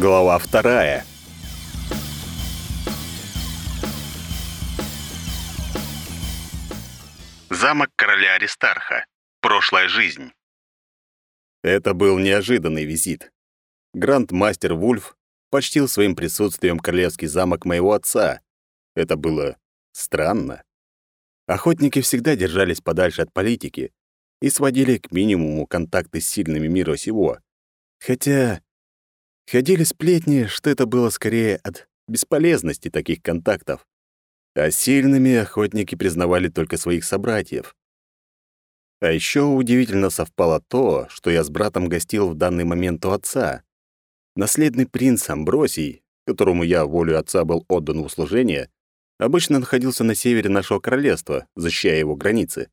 Глава вторая. Замок короля Аристарха. Прошлая жизнь. Это был неожиданный визит. Гранд-мастер Вульф почтил своим присутствием королевский замок моего отца. Это было странно. Охотники всегда держались подальше от политики и сводили к минимуму контакты с сильными мира сего. Хотя ходили сплетни, что это было скорее от бесполезности таких контактов. А сильными охотники признавали только своих собратьев. А еще удивительно совпало то, что я с братом гостил в данный момент у отца. Наследный принц Амбросий, которому я волю отца был отдан в услужение, обычно находился на севере нашего королевства, защищая его границы.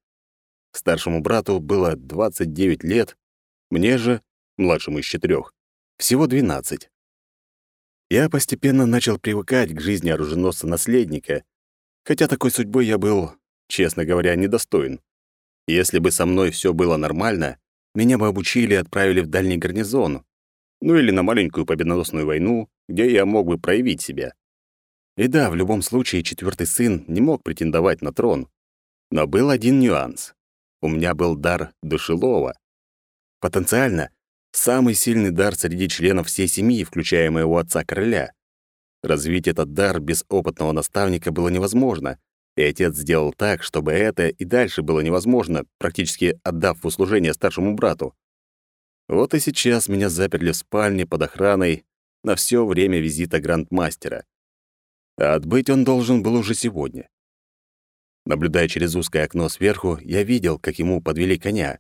Старшему брату было 29 лет, мне же, младшему из четырех, всего 12. Я постепенно начал привыкать к жизни оруженосца-наследника, хотя такой судьбой я был, честно говоря, недостоин. Если бы со мной все было нормально, меня бы обучили и отправили в дальний гарнизон, ну или на маленькую победоносную войну, где я мог бы проявить себя. И да, в любом случае четвертый сын не мог претендовать на трон. Но был один нюанс. У меня был дар душелова. Потенциально самый сильный дар среди членов всей семьи, включая моего отца-короля. Развить этот дар без опытного наставника было невозможно, и отец сделал так, чтобы это и дальше было невозможно, практически отдав в услужение старшему брату. Вот и сейчас меня заперли в спальне под охраной на все время визита грандмастера. А отбыть он должен был уже сегодня. Наблюдая через узкое окно сверху, я видел, как ему подвели коня,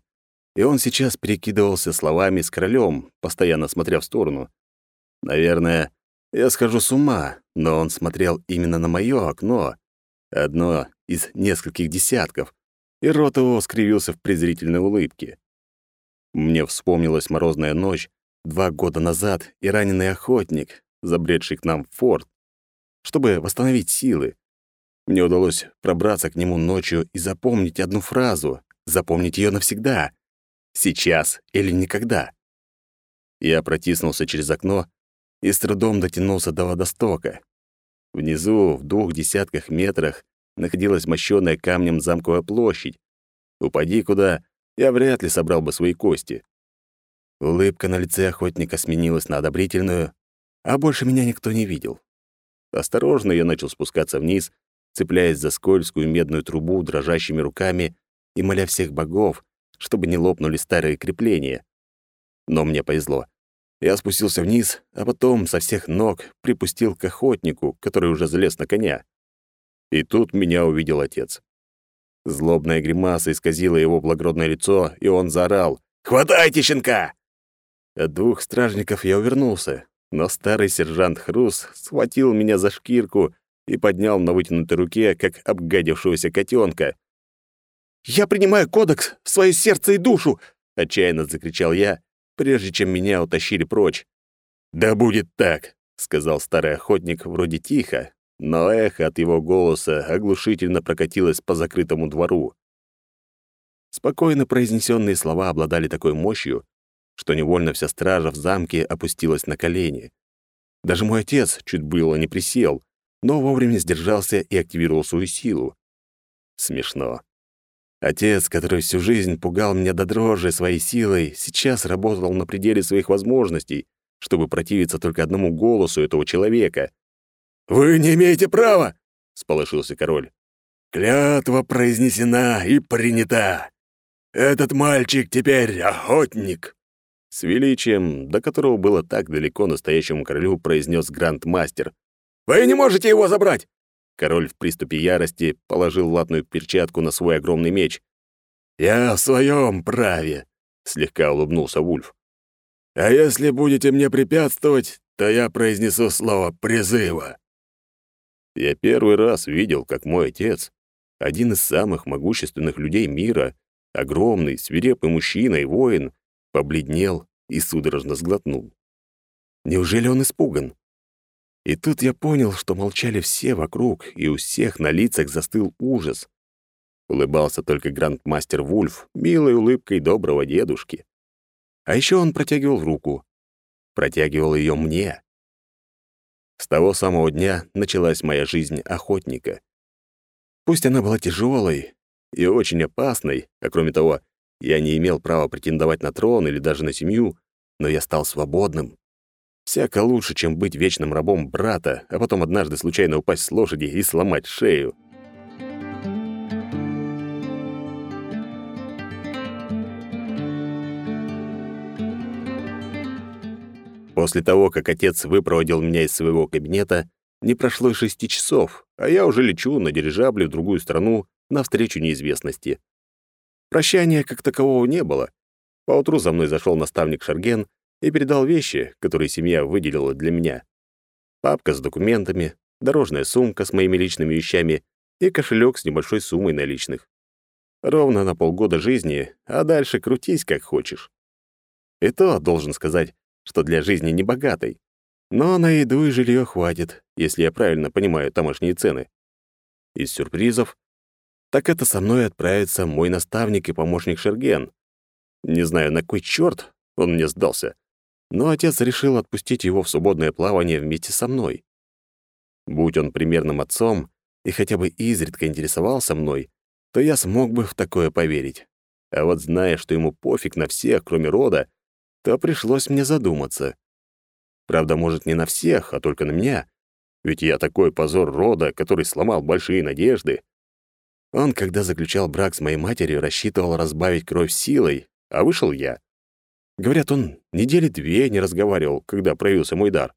и он сейчас перекидывался словами с королем, постоянно смотря в сторону. Наверное, я схожу с ума, но он смотрел именно на моё окно, одно из нескольких десятков, и рот его скривился в презрительной улыбке. Мне вспомнилась морозная ночь два года назад и раненый охотник, забредший к нам в форт, чтобы восстановить силы. Мне удалось пробраться к нему ночью и запомнить одну фразу, запомнить ее навсегда. Сейчас или никогда. Я протиснулся через окно и с трудом дотянулся до водостока. Внизу, в двух десятках метрах, находилась мощёная камнем замковая площадь. Упади куда, я вряд ли собрал бы свои кости. Улыбка на лице охотника сменилась на одобрительную, а больше меня никто не видел. Осторожно я начал спускаться вниз, цепляясь за скользкую медную трубу дрожащими руками и моля всех богов, чтобы не лопнули старые крепления. Но мне повезло. Я спустился вниз, а потом со всех ног припустил к охотнику, который уже залез на коня. И тут меня увидел отец. Злобная гримаса исказила его благородное лицо, и он заорал «Хватайте щенка!». От двух стражников я увернулся, но старый сержант Хрус схватил меня за шкирку и поднял на вытянутой руке, как обгадившегося котенка. «Я принимаю кодекс в свое сердце и душу!» — отчаянно закричал я, прежде чем меня утащили прочь. «Да будет так!» — сказал старый охотник вроде тихо, но эхо от его голоса оглушительно прокатилось по закрытому двору. Спокойно произнесенные слова обладали такой мощью, что невольно вся стража в замке опустилась на колени. Даже мой отец чуть было не присел, но вовремя сдержался и активировал свою силу. Смешно. Отец, который всю жизнь пугал меня до дрожи своей силой, сейчас работал на пределе своих возможностей, чтобы противиться только одному голосу этого человека — «Вы не имеете права!» — сполошился король. «Клятва произнесена и принята. Этот мальчик теперь охотник!» С величием, до которого было так далеко настоящему королю, произнес гранд-мастер. «Вы не можете его забрать!» Король в приступе ярости положил латную перчатку на свой огромный меч. «Я в своем праве», — слегка улыбнулся Вульф. «А если будете мне препятствовать, то я произнесу слово призыва». Я первый раз видел, как мой отец, один из самых могущественных людей мира, огромный, свирепый мужчина и воин, побледнел и судорожно сглотнул. Неужели он испуган? И тут я понял, что молчали все вокруг, и у всех на лицах застыл ужас. Улыбался только грандмастер Вульф, милой улыбкой доброго дедушки. А еще он протягивал руку. Протягивал ее мне. С того самого дня началась моя жизнь охотника. Пусть она была тяжелой и очень опасной, а кроме того, я не имел права претендовать на трон или даже на семью, но я стал свободным. Всяко лучше, чем быть вечным рабом брата, а потом однажды случайно упасть с лошади и сломать шею. После того, как отец выпроводил меня из своего кабинета, не прошло шести часов, а я уже лечу на дирижабле в другую страну навстречу неизвестности. Прощания как такового не было. Поутру за мной зашел наставник Шарген и передал вещи, которые семья выделила для меня. Папка с документами, дорожная сумка с моими личными вещами и кошелек с небольшой суммой наличных. Ровно на полгода жизни, а дальше крутись как хочешь. И то, должен сказать, что для жизни не богатой. Но на еду и жилье хватит, если я правильно понимаю тамошние цены. Из сюрпризов так это со мной отправится мой наставник и помощник Шерген. Не знаю, на кой черт он мне сдался, но отец решил отпустить его в свободное плавание вместе со мной. Будь он примерным отцом и хотя бы изредка интересовался мной, то я смог бы в такое поверить. А вот зная, что ему пофиг на всех, кроме рода, то пришлось мне задуматься. Правда, может, не на всех, а только на меня. Ведь я такой позор рода, который сломал большие надежды. Он, когда заключал брак с моей матерью, рассчитывал разбавить кровь силой, а вышел я. Говорят, он недели две не разговаривал, когда проявился мой дар.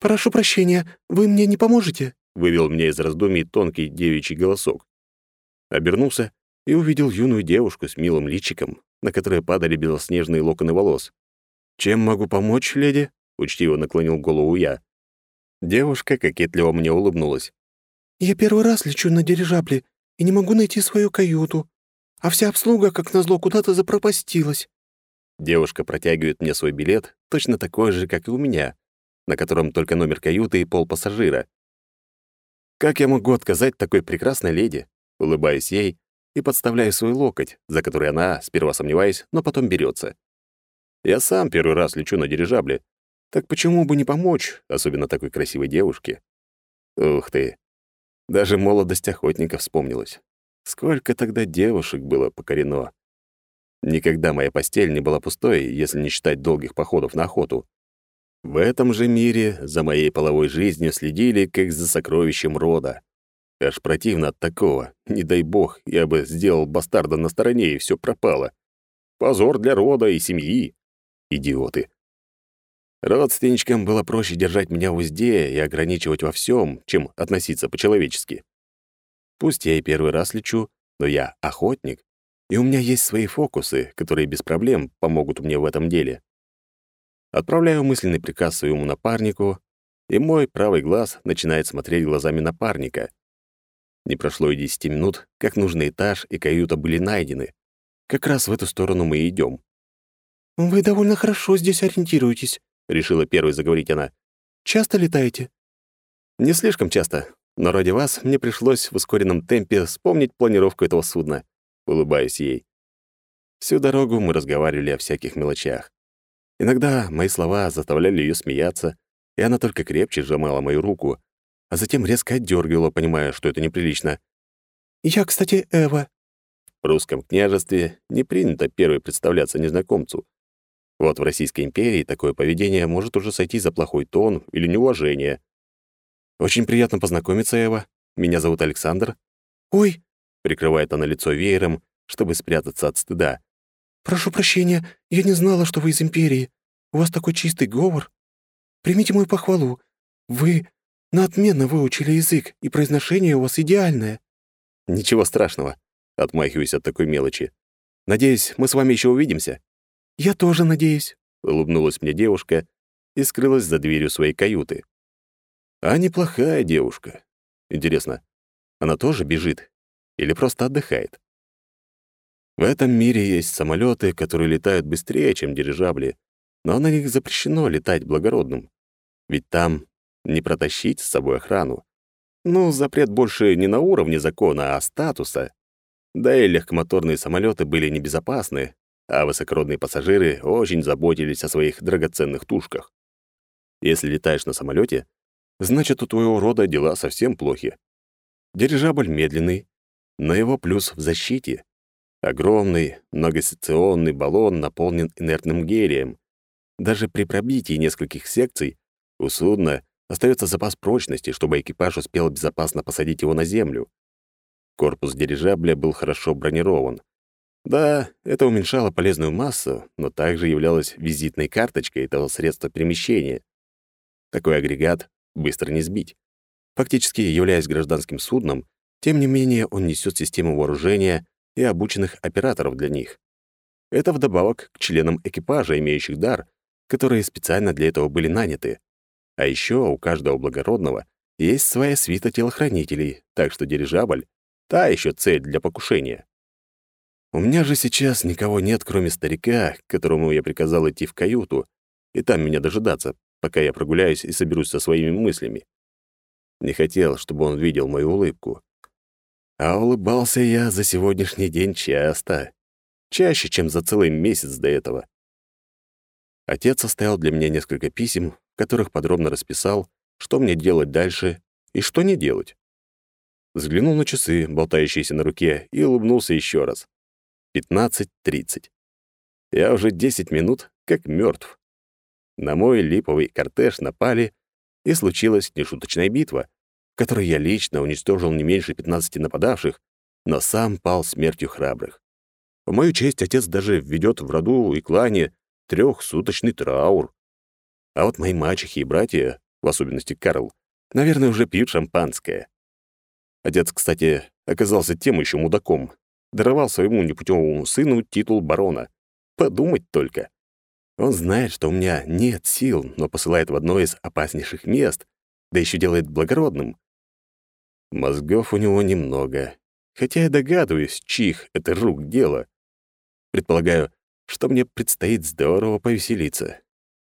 «Прошу прощения, вы мне не поможете?» — вывел меня из раздумий тонкий девичий голосок. Обернулся и увидел юную девушку с милым личиком, на которое падали белоснежные локоны волос. «Чем могу помочь, леди?» — учтиво наклонил голову я. Девушка кокетливо мне улыбнулась. «Я первый раз лечу на дирижабле и не могу найти свою каюту, а вся обслуга, как назло, куда-то запропастилась». Девушка протягивает мне свой билет, точно такой же, как и у меня, на котором только номер каюты и пол пассажира. Как я могу отказать такой прекрасной леди? Улыбаюсь ей и подставляю свой локоть, за который она, сперва сомневаясь, но потом берется. Я сам первый раз лечу на дирижабле, так почему бы не помочь, особенно такой красивой девушке? Ух ты, даже молодость охотника вспомнилась. Сколько тогда девушек было покорено. Никогда моя постель не была пустой, если не считать долгих походов на охоту. В этом же мире за моей половой жизнью следили, как за сокровищем рода. Аж противно от такого. Не дай бог, я бы сделал бастарда на стороне, и все пропало. Позор для рода и семьи. Идиоты. Родственничкам было проще держать меня в узде и ограничивать во всем, чем относиться по-человечески. Пусть я и первый раз лечу, но я охотник, и у меня есть свои фокусы, которые без проблем помогут мне в этом деле. Отправляю мысленный приказ своему напарнику, и мой правый глаз начинает смотреть глазами напарника. Не прошло и десяти минут, как нужный этаж и каюта были найдены. Как раз в эту сторону мы и идем. «Вы довольно хорошо здесь ориентируетесь», решила первой заговорить она. «Часто летаете?» «Не слишком часто, но ради вас мне пришлось в ускоренном темпе вспомнить планировку этого судна», улыбаясь ей. Всю дорогу мы разговаривали о всяких мелочах. Иногда мои слова заставляли ее смеяться, и она только крепче сжимала мою руку, а затем резко отдергивала, понимая, что это неприлично. «Я, кстати, Эва». В русском княжестве не принято первой представляться незнакомцу, вот в Российской империи такое поведение может уже сойти за плохой тон или неуважение. «Очень приятно познакомиться, Эва. Меня зовут Александр». «Ой!» — прикрывает она лицо веером, чтобы спрятаться от стыда. «Прошу прощения, я не знала, что вы из империи. У вас такой чистый говор. Примите мою похвалу. Вы на отменно выучили язык, и произношение у вас идеальное». «Ничего страшного», — отмахиваюсь от такой мелочи. «Надеюсь, мы с вами еще увидимся». «Я тоже надеюсь», — улыбнулась мне девушка и скрылась за дверью своей каюты. А неплохая девушка. Интересно, она тоже бежит или просто отдыхает? В этом мире есть самолеты, которые летают быстрее, чем дирижабли, но на них запрещено летать благородным. Ведь там не протащить с собой охрану. Ну, запрет больше не на уровне закона, а статуса. Да и легкомоторные самолеты были небезопасны, а высокородные пассажиры очень заботились о своих драгоценных тушках. Если летаешь на самолете, значит, у твоего рода дела совсем плохи. Дирижабль медленный, но его плюс в защите. Огромный многосекционный баллон наполнен инертным гелием. Даже при пробитии нескольких секций у судна остается запас прочности, чтобы экипаж успел безопасно посадить его на землю. Корпус дирижабля был хорошо бронирован. Да, это уменьшало полезную массу, но также являлось визитной карточкой этого средства перемещения. Такой агрегат быстро не сбить. Фактически, являясь гражданским судном, тем не менее он несет систему вооружения и обученных операторов для них. Это вдобавок к членам экипажа, имеющих дар, которые специально для этого были наняты. А еще у каждого благородного есть своя свита телохранителей, так что дирижабль — та еще цель для покушения. У меня же сейчас никого нет, кроме старика, которому я приказал идти в каюту, и там меня дожидаться, пока я прогуляюсь и соберусь со своими мыслями. Не хотел, чтобы он видел мою улыбку. А улыбался я за сегодняшний день часто. Чаще, чем за целый месяц до этого. Отец оставил для меня несколько писем, в которых подробно расписал, что мне делать дальше и что не делать. Взглянул на часы, болтающиеся на руке, и улыбнулся еще раз. 15.30. Я уже 10 минут как мертв. На мой липовый кортеж напали, и случилась нешуточная битва, в которой я лично уничтожил не меньше 15 нападавших, но сам пал смертью храбрых. В мою честь отец даже введет в роду и клане трехсуточный траур. А вот мои мачехи и братья, в особенности Карл, наверное, уже пьют шампанское. Отец, кстати, оказался тем еще мудаком, даровал своему непутевому сыну титул барона. Подумать только. Он знает, что у меня нет сил, но посылает в одно из опаснейших мест, да еще делает благородным. Мозгов у него немного, хотя я догадываюсь, чьих это рук дело. Предполагаю, что мне предстоит здорово повеселиться.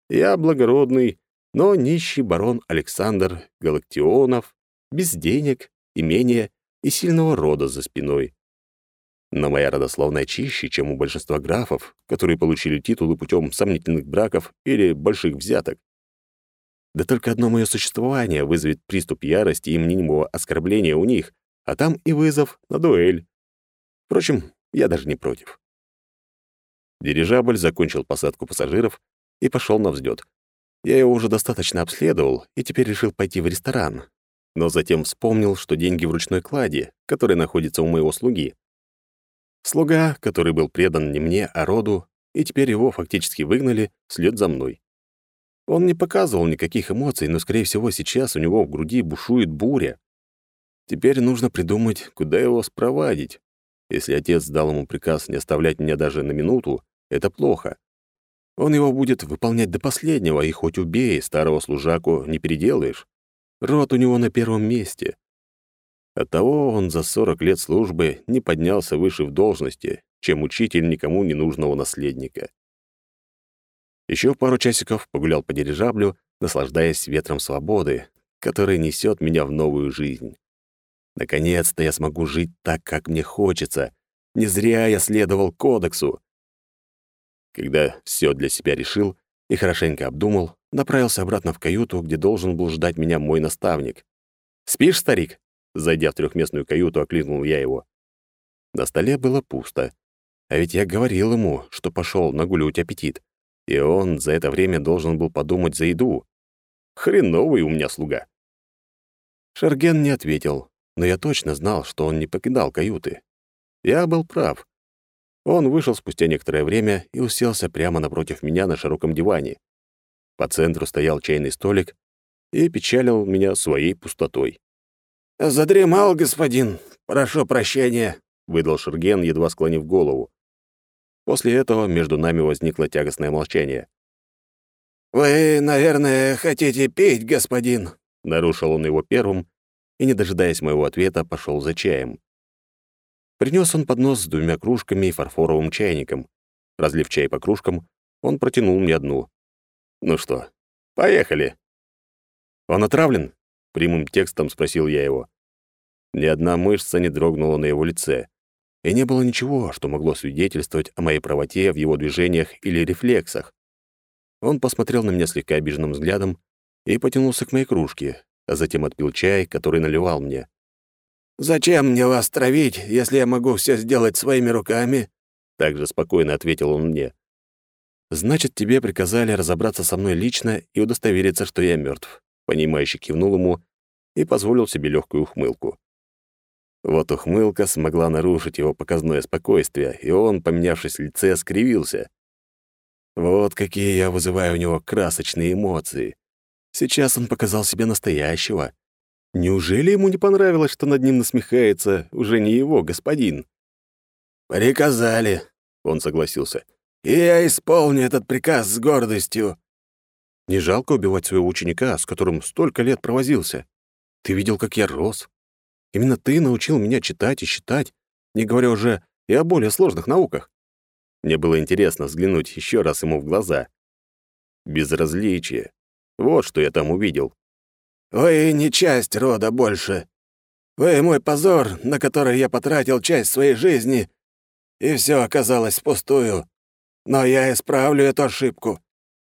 Я благородный, но нищий барон Александр Галактионов, без денег, имения и сильного рода за спиной. Но моя родословная чище, чем у большинства графов, которые получили титулы путем сомнительных браков или больших взяток. Да только одно мое существование вызовет приступ ярости и мнимого оскорбления у них, а там и вызов на дуэль. Впрочем, я даже не против. Дирижабль закончил посадку пассажиров и пошел на взлет. Я его уже достаточно обследовал и теперь решил пойти в ресторан. Но затем вспомнил, что деньги в ручной кладе, который находится у моего слуги. Слуга, который был предан не мне, а роду, и теперь его фактически выгнали вслед за мной. Он не показывал никаких эмоций, но, скорее всего, сейчас у него в груди бушует буря. Теперь нужно придумать, куда его спровадить. Если отец дал ему приказ не оставлять меня даже на минуту, это плохо. Он его будет выполнять до последнего, и хоть убей, старого служаку не переделаешь. Рот у него на первом месте. Оттого он за 40 лет службы не поднялся выше в должности, чем учитель никому не нужного наследника. Еще пару часиков погулял по дирижаблю, наслаждаясь ветром свободы, который несет меня в новую жизнь. Наконец-то я смогу жить так, как мне хочется. Не зря я следовал кодексу. Когда все для себя решил и хорошенько обдумал, направился обратно в каюту, где должен был ждать меня мой наставник. «Спишь, старик?» Зайдя в трехместную каюту, окликнул я его. На столе было пусто. А ведь я говорил ему, что пошел нагулять аппетит. И он за это время должен был подумать за еду. Хреновый у меня слуга. Шерген не ответил, но я точно знал, что он не покидал каюты. Я был прав. Он вышел спустя некоторое время и уселся прямо напротив меня на широком диване. По центру стоял чайный столик и печалил меня своей пустотой. «Задремал, господин. Прошу прощения», — выдал Шерген, едва склонив голову. После этого между нами возникло тягостное молчание. «Вы, наверное, хотите пить, господин?» Нарушил он его первым и, не дожидаясь моего ответа, пошел за чаем. Принес он поднос с двумя кружками и фарфоровым чайником. Разлив чай по кружкам, он протянул мне одну. «Ну что, поехали!» «Он отравлен?» Прямым текстом спросил я его. Ни одна мышца не дрогнула на его лице, и не было ничего, что могло свидетельствовать о моей правоте в его движениях или рефлексах. Он посмотрел на меня слегка обиженным взглядом и потянулся к моей кружке, а затем отпил чай, который наливал мне. «Зачем мне вас травить, если я могу все сделать своими руками?» Также спокойно ответил он мне. «Значит, тебе приказали разобраться со мной лично и удостовериться, что я мертв. Понимающе кивнул ему и позволил себе легкую ухмылку. Вот ухмылка смогла нарушить его показное спокойствие, и он, поменявшись в лице, скривился. Вот какие я вызываю у него красочные эмоции. Сейчас он показал себе настоящего. Неужели ему не понравилось, что над ним насмехается уже не его господин? «Приказали», — он согласился. «И я исполню этот приказ с гордостью». Не жалко убивать своего ученика, с которым столько лет провозился. Ты видел, как я рос. Именно ты научил меня читать и считать, не говоря уже и о более сложных науках. Мне было интересно взглянуть еще раз ему в глаза. Безразличие. Вот что я там увидел. «Вы не часть рода больше. Вы мой позор, на который я потратил часть своей жизни, и все оказалось впустую. Но я исправлю эту ошибку.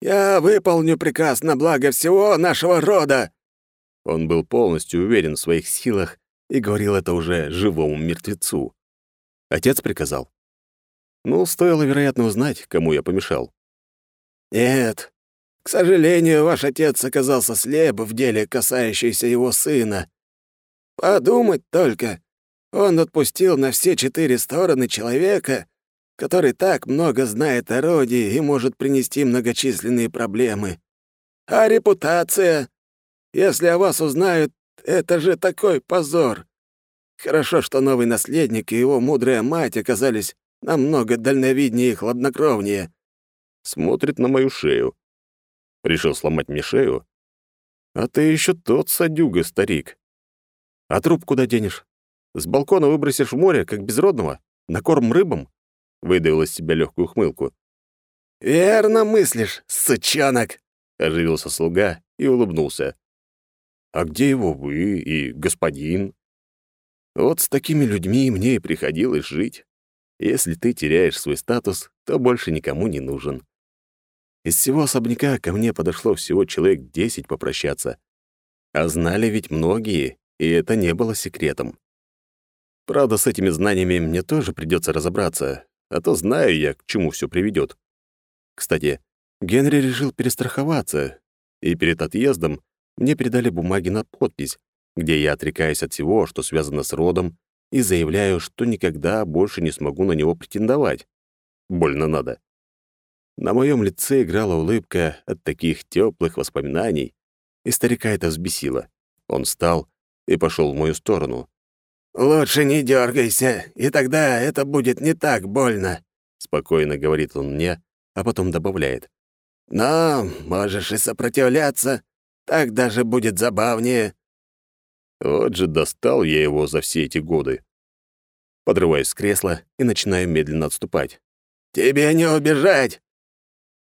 Я выполню приказ на благо всего нашего рода!» Он был полностью уверен в своих силах и говорил это уже живому мертвецу. Отец приказал. Ну, стоило, вероятно, узнать, кому я помешал. «Нет, к сожалению, ваш отец оказался слеп в деле, касающейся его сына. Подумать только, он отпустил на все четыре стороны человека, который так много знает о роде и может принести многочисленные проблемы. А репутация? Если о вас узнают, это же такой позор. Хорошо, что новый наследник и его мудрая мать оказались намного дальновиднее и хладнокровнее. Смотрит на мою шею. Решил сломать мне шею? А ты еще тот садюга, старик. А труп куда денешь? С балкона выбросишь в море, как безродного? На корм рыбам?» Выдавил из себя легкую ухмылку. «Верно мыслишь, сучонок!» — оживился слуга и улыбнулся. «А где его вы и господин?» «Вот с такими людьми мне и приходилось жить. Если ты теряешь свой статус, то больше никому не нужен. Из всего особняка ко мне подошло всего человек десять попрощаться. А знали ведь многие, и это не было секретом. Правда, с этими знаниями мне тоже придется разобраться, а то знаю я, к чему все приведет. Кстати, Генри решил перестраховаться, и перед отъездом мне передали бумаги на подпись, где я отрекаюсь от всего, что связано с родом, и заявляю, что никогда больше не смогу на него претендовать. Больно надо. На моем лице играла улыбка от таких теплых воспоминаний, и старика это взбесило. Он встал и пошел в мою сторону. «Лучше не дергайся, и тогда это будет не так больно», — спокойно говорит он мне, а потом добавляет. «Но можешь и сопротивляться, так даже будет забавнее». Вот же достал я его за все эти годы. Подрываюсь с кресла и начинаю медленно отступать. «Тебе не убежать!»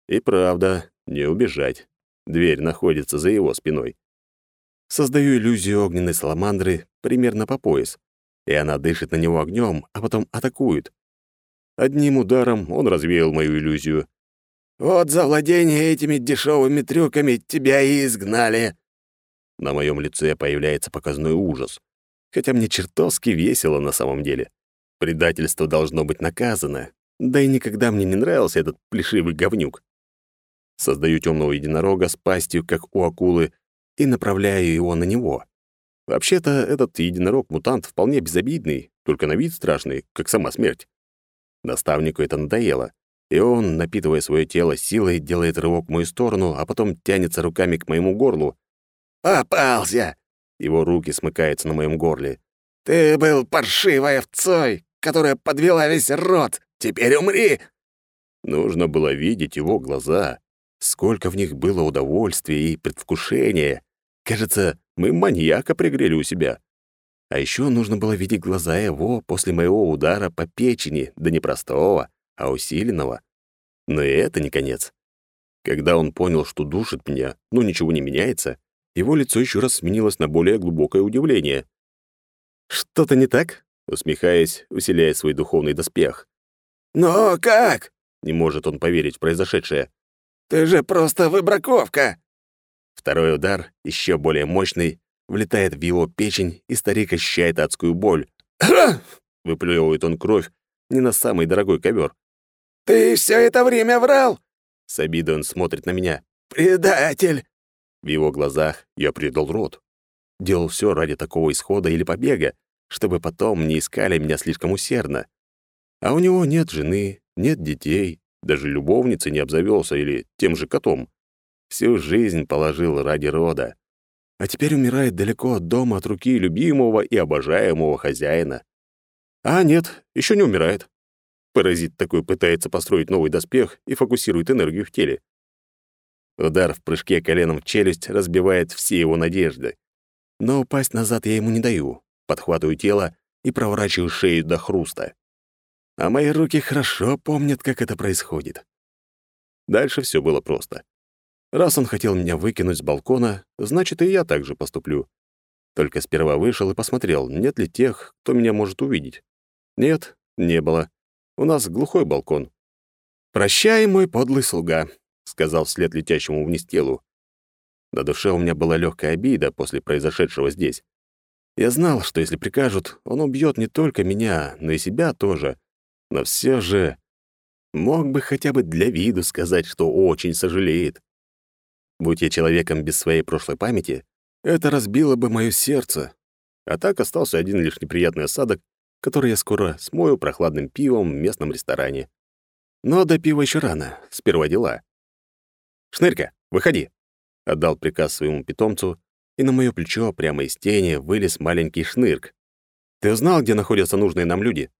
И правда, не убежать. Дверь находится за его спиной. Создаю иллюзию огненной саламандры примерно по пояс, и она дышит на него огнем, а потом атакует. Одним ударом он развеял мою иллюзию. «Вот за владение этими дешевыми трюками тебя и изгнали!» На моем лице появляется показной ужас, хотя мне чертовски весело на самом деле. Предательство должно быть наказано, да и никогда мне не нравился этот плешивый говнюк. Создаю темного единорога с пастью, как у акулы, и направляю его на него. Вообще-то этот единорог-мутант вполне безобидный, только на вид страшный, как сама смерть. Наставнику это надоело, и он, напитывая свое тело силой, делает рывок в мою сторону, а потом тянется руками к моему горлу. «Попался!» Его руки смыкаются на моем горле. «Ты был паршивой овцой, которая подвела весь рот! Теперь умри!» Нужно было видеть его глаза. Сколько в них было удовольствия и предвкушения. Кажется, мы маньяка пригрели у себя. А еще нужно было видеть глаза его после моего удара по печени, да не простого, а усиленного. Но и это не конец. Когда он понял, что душит меня, но ничего не меняется, его лицо еще раз сменилось на более глубокое удивление. «Что-то не так?» — усмехаясь, усиляя свой духовный доспех. «Но как?» — не может он поверить в произошедшее. «Ты же просто выбраковка!» Второй удар, еще более мощный, влетает в его печень, и старик ощущает адскую боль. Выплевывает он кровь не на самый дорогой ковер. «Ты все это время врал!» С обидой он смотрит на меня. «Предатель!» В его глазах я предал рот. Делал все ради такого исхода или побега, чтобы потом не искали меня слишком усердно. А у него нет жены, нет детей, даже любовницы не обзавелся или тем же котом. Всю жизнь положил ради рода. А теперь умирает далеко от дома от руки любимого и обожаемого хозяина. А нет, еще не умирает. Паразит такой пытается построить новый доспех и фокусирует энергию в теле. Удар в прыжке коленом в челюсть разбивает все его надежды. Но упасть назад я ему не даю. Подхватываю тело и проворачиваю шею до хруста. А мои руки хорошо помнят, как это происходит. Дальше все было просто. Раз он хотел меня выкинуть с балкона, значит, и я так же поступлю. Только сперва вышел и посмотрел, нет ли тех, кто меня может увидеть. Нет, не было. У нас глухой балкон. «Прощай, мой подлый слуга», — сказал вслед летящему вниз телу. На душе у меня была легкая обида после произошедшего здесь. Я знал, что если прикажут, он убьет не только меня, но и себя тоже. Но все же мог бы хотя бы для виду сказать, что очень сожалеет. Будь я человеком без своей прошлой памяти, это разбило бы мое сердце. А так остался один лишь неприятный осадок, который я скоро смою прохладным пивом в местном ресторане. Но до пива еще рано, сперва дела. «Шнырька, выходи!» — отдал приказ своему питомцу, и на моё плечо прямо из тени вылез маленький шнырк. «Ты узнал, где находятся нужные нам люди?»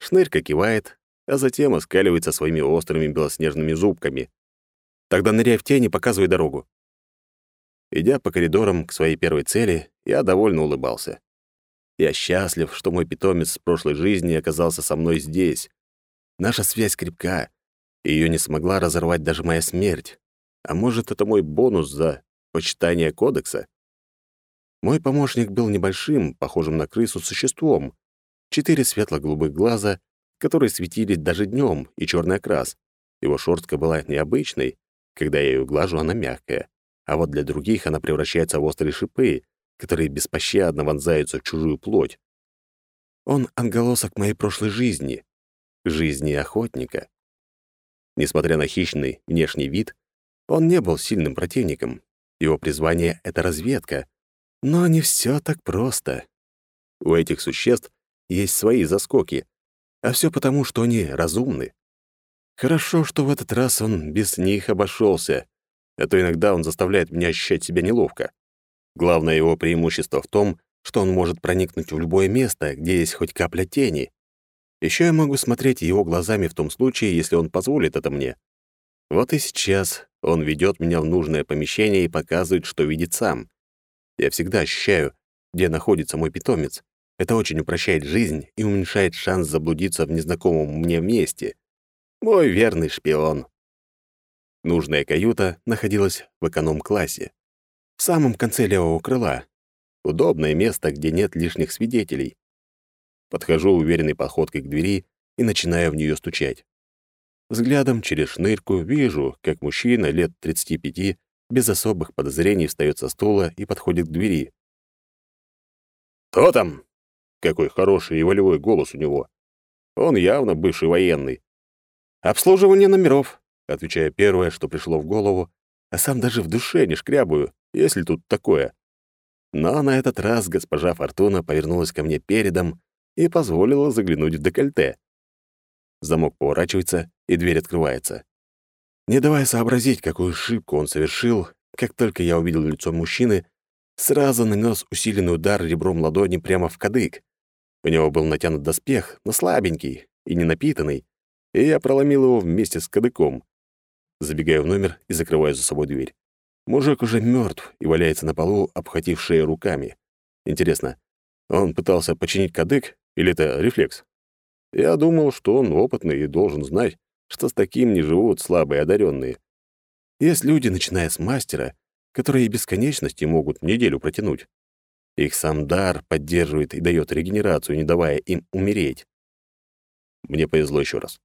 Шнырька кивает, а затем оскаливается своими острыми белоснежными зубками. Тогда ныряй в тень и показывай дорогу. Идя по коридорам к своей первой цели, я довольно улыбался. Я счастлив, что мой питомец с прошлой жизни оказался со мной здесь. Наша связь крепка, и её не смогла разорвать даже моя смерть. А может, это мой бонус за почитание кодекса? Мой помощник был небольшим, похожим на крысу существом. Четыре светло-голубых глаза, которые светились даже днем, и черный окрас. Его шерстка была необычной, когда я ее глажу, она мягкая. А вот для других она превращается в острые шипы, которые беспощадно вонзаются в чужую плоть. Он отголосок моей прошлой жизни, жизни охотника. Несмотря на хищный внешний вид, он не был сильным противником. Его призвание — это разведка. Но не все так просто. У этих существ есть свои заскоки, а все потому, что они разумны. Хорошо, что в этот раз он без них обошелся, а то иногда он заставляет меня ощущать себя неловко. Главное его преимущество в том, что он может проникнуть в любое место, где есть хоть капля тени. Еще я могу смотреть его глазами в том случае, если он позволит это мне. Вот и сейчас он ведет меня в нужное помещение и показывает, что видит сам. Я всегда ощущаю, где находится мой питомец. Это очень упрощает жизнь и уменьшает шанс заблудиться в незнакомом мне месте. Мой верный шпион. Нужная каюта находилась в эконом-классе. В самом конце левого крыла. Удобное место, где нет лишних свидетелей. Подхожу уверенной походкой к двери и начинаю в нее стучать. Взглядом через шнырку вижу, как мужчина лет 35 без особых подозрений встает со стула и подходит к двери. «Кто там?» Какой хороший и волевой голос у него. Он явно бывший военный. «Обслуживание номеров», — отвечаю первое, что пришло в голову, а сам даже в душе не шкрябаю, если тут такое. Но на этот раз госпожа Фортуна повернулась ко мне передом и позволила заглянуть в декольте. Замок поворачивается, и дверь открывается. Не давая сообразить, какую ошибку он совершил, как только я увидел лицо мужчины, сразу нанес усиленный удар ребром ладони прямо в кадык. У него был натянут доспех, но слабенький и не напитанный, и я проломил его вместе с кадыком. Забегаю в номер и закрываю за собой дверь. Мужик уже мертв и валяется на полу, обхватив шею руками. Интересно, он пытался починить кадык или это рефлекс? Я думал, что он опытный и должен знать, что с таким не живут слабые одаренные. Есть люди, начиная с мастера, которые и бесконечности могут неделю протянуть. Их сам дар поддерживает и дает регенерацию, не давая им умереть. Мне повезло еще раз.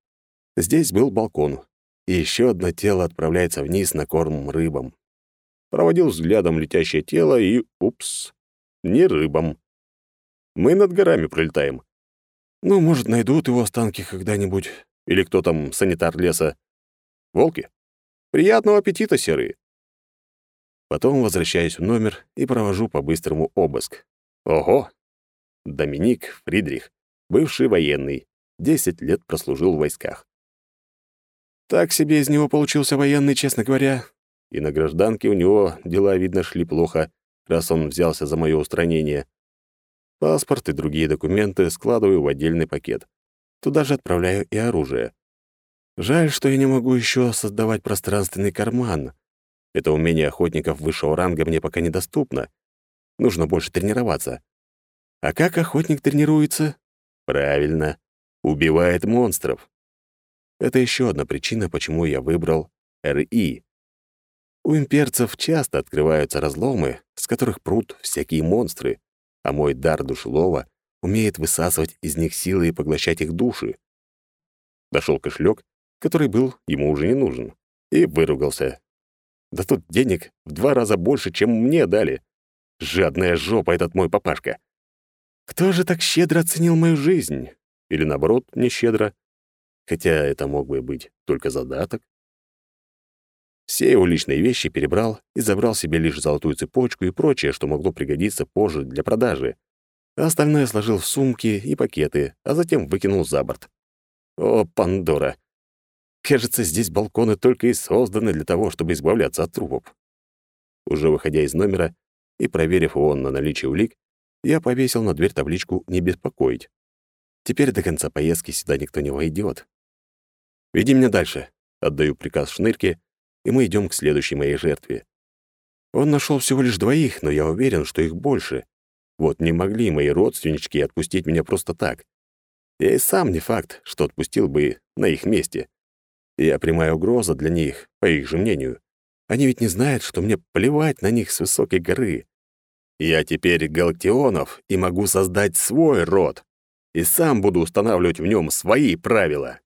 Здесь был балкон, и еще одно тело отправляется вниз на корм рыбам. Проводил взглядом летящее тело и... Упс. Не рыбам. Мы над горами пролетаем. Ну, может, найдут его останки когда-нибудь. Или кто там, санитар леса. Волки? Приятного аппетита, серые. Потом возвращаюсь в номер и провожу по-быстрому обыск. Ого! Доминик Фридрих, бывший военный, 10 лет прослужил в войсках. Так себе из него получился военный, честно говоря. И на гражданке у него дела, видно, шли плохо, раз он взялся за мое устранение. Паспорт и другие документы складываю в отдельный пакет. Туда же отправляю и оружие. Жаль, что я не могу еще создавать пространственный карман. Это умение охотников высшего ранга мне пока недоступно. Нужно больше тренироваться. А как охотник тренируется? Правильно, убивает монстров. Это еще одна причина, почему я выбрал РИ. У имперцев часто открываются разломы, с которых прут всякие монстры, а мой дар душелова умеет высасывать из них силы и поглощать их души. Дошел кошелек, который был ему уже не нужен, и выругался. Да тут денег в два раза больше, чем мне дали. Жадная жопа этот мой папашка. Кто же так щедро оценил мою жизнь? Или наоборот, не щедро? хотя это мог бы быть только задаток. Все его личные вещи перебрал и забрал себе лишь золотую цепочку и прочее, что могло пригодиться позже для продажи. А остальное сложил в сумки и пакеты, а затем выкинул за борт. О, Пандора! Кажется, здесь балконы только и созданы для того, чтобы избавляться от трупов. Уже выходя из номера и проверив его на наличие улик, я повесил на дверь табличку «Не беспокоить». Теперь до конца поездки сюда никто не войдет. «Веди меня дальше», — отдаю приказ Шнырке, и мы идем к следующей моей жертве. Он нашел всего лишь двоих, но я уверен, что их больше. Вот не могли мои родственнички отпустить меня просто так. Я и сам не факт, что отпустил бы на их месте. Я прямая угроза для них, по их же мнению. Они ведь не знают, что мне плевать на них с высокой горы. Я теперь Галактионов и могу создать свой род. И сам буду устанавливать в нем свои правила.